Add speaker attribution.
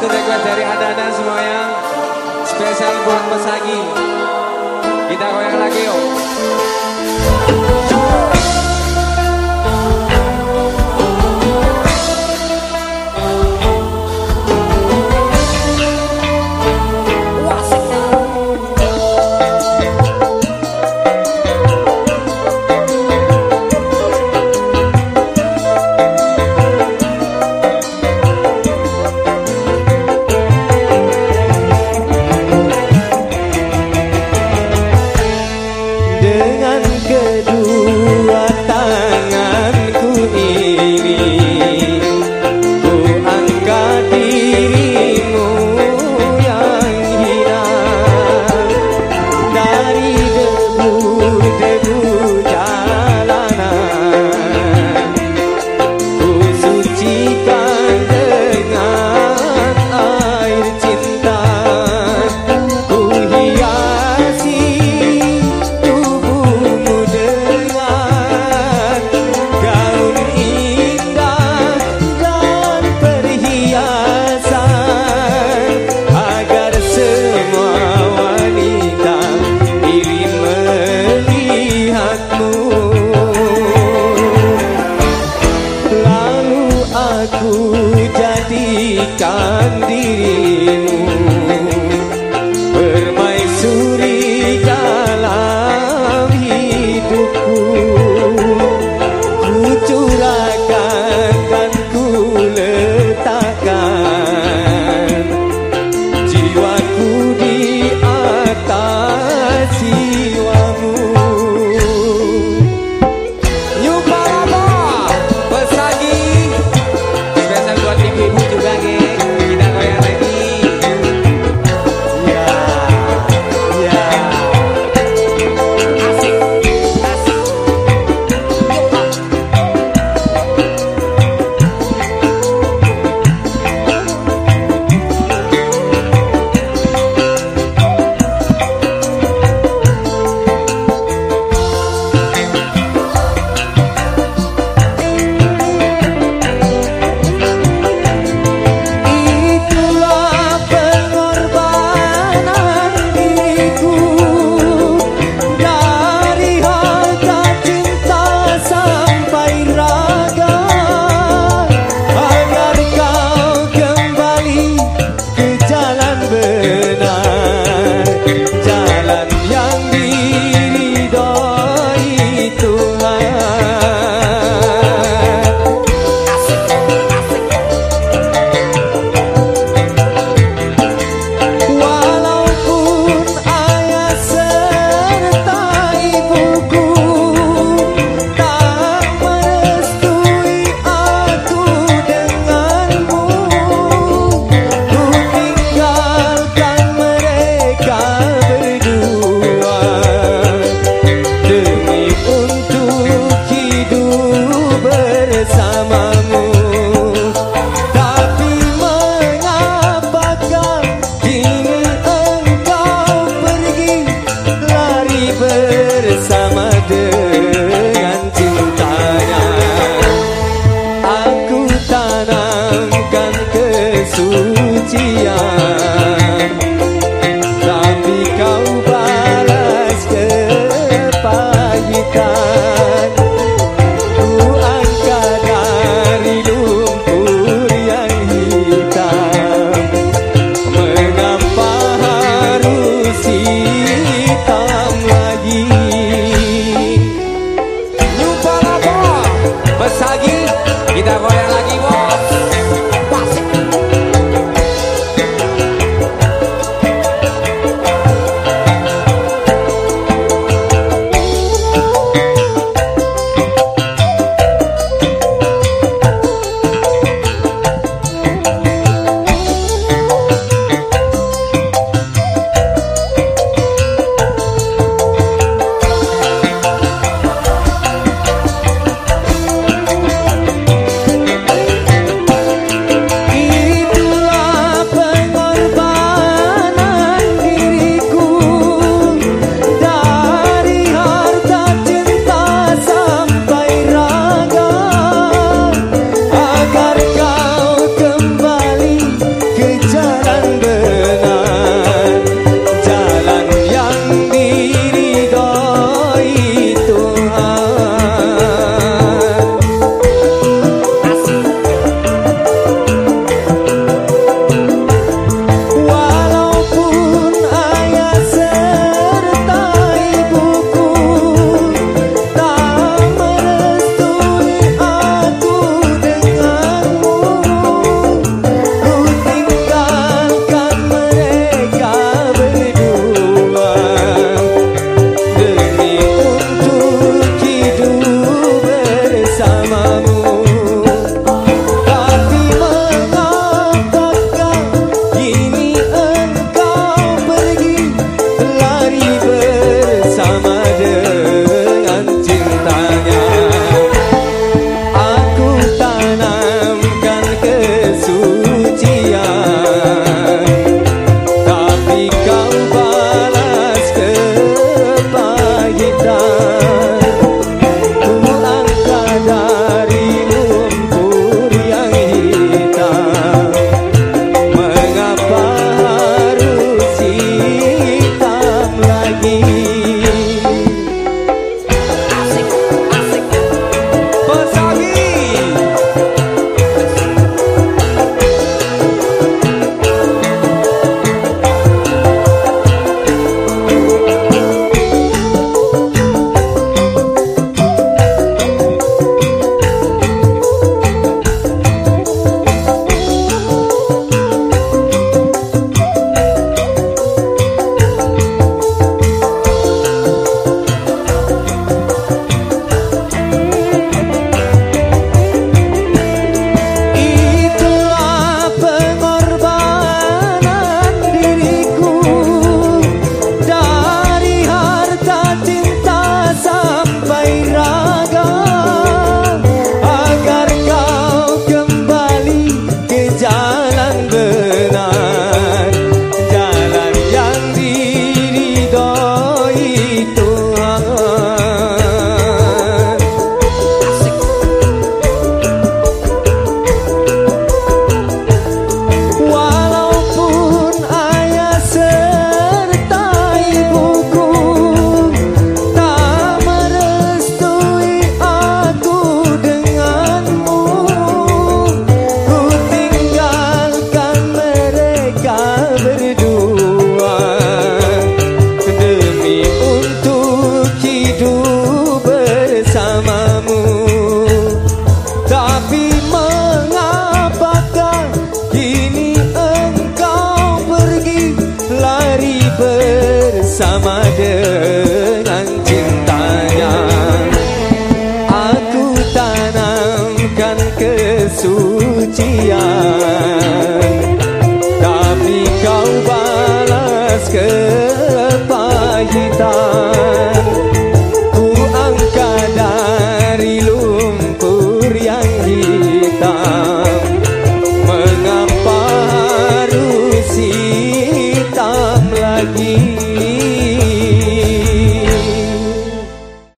Speaker 1: satu request dari anda-anda semuanya. Spesial buat Mas Kita goyang lagi yuk cantes Jesús. yeah.